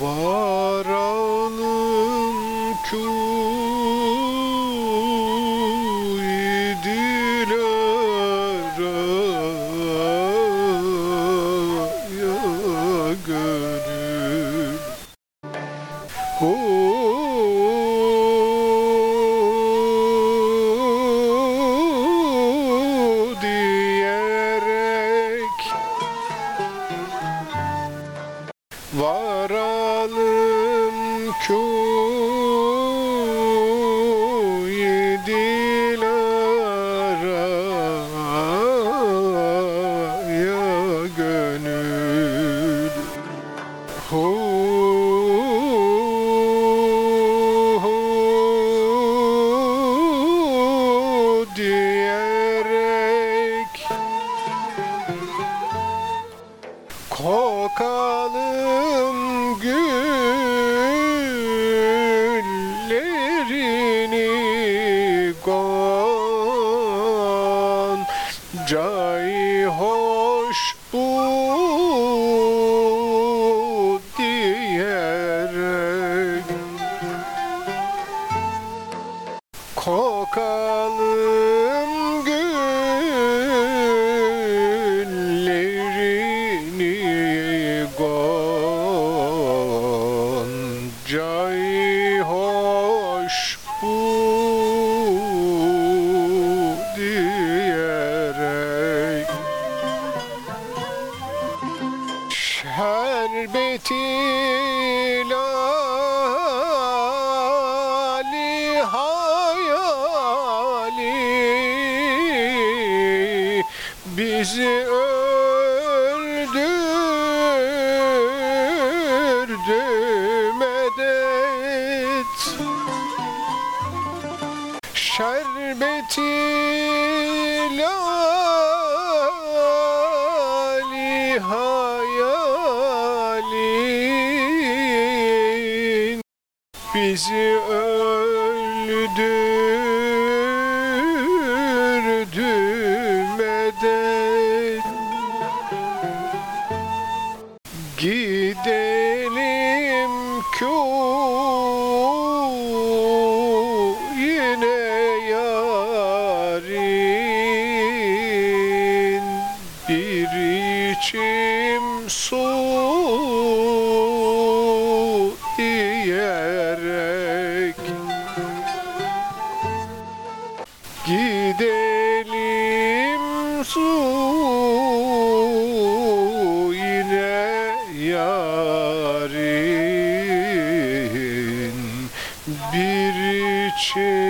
Varalım köydilere gönül. Oh. Kokalım güllerini Goncayı Goncayı hoş bu diyerek. Şerbeti lali hayali bizi Bizi öldürdü medet Gidelim köyüne içim su diyerek. Gidelim su yine yarin bir içim. su